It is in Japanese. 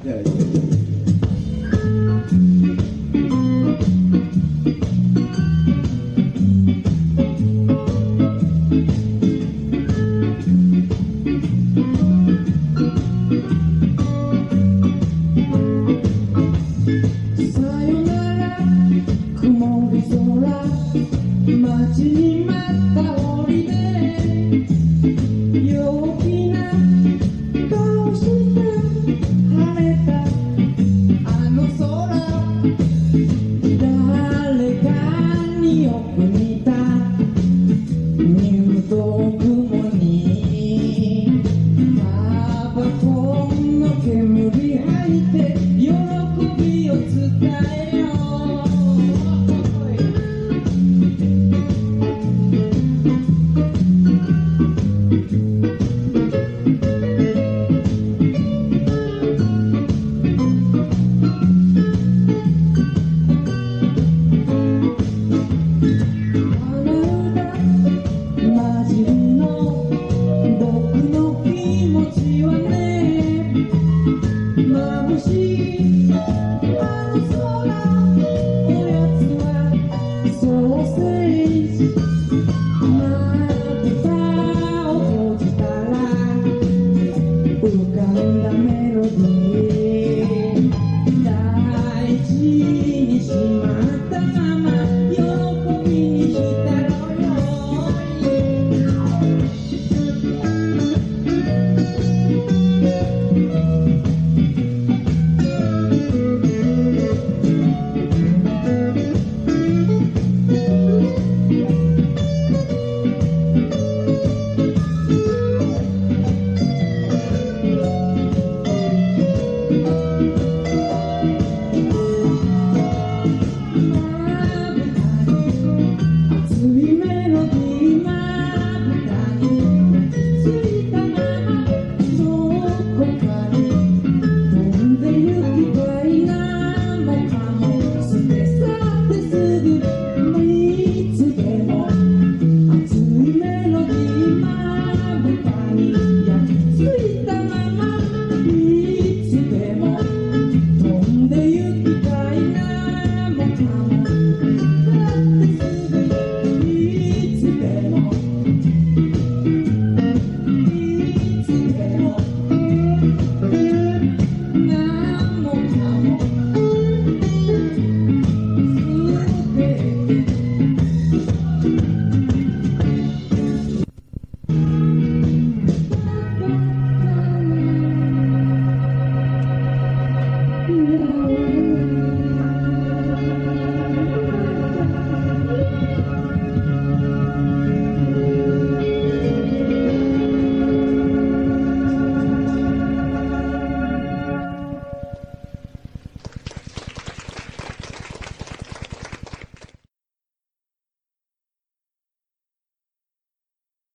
さよなら曇り空街に don't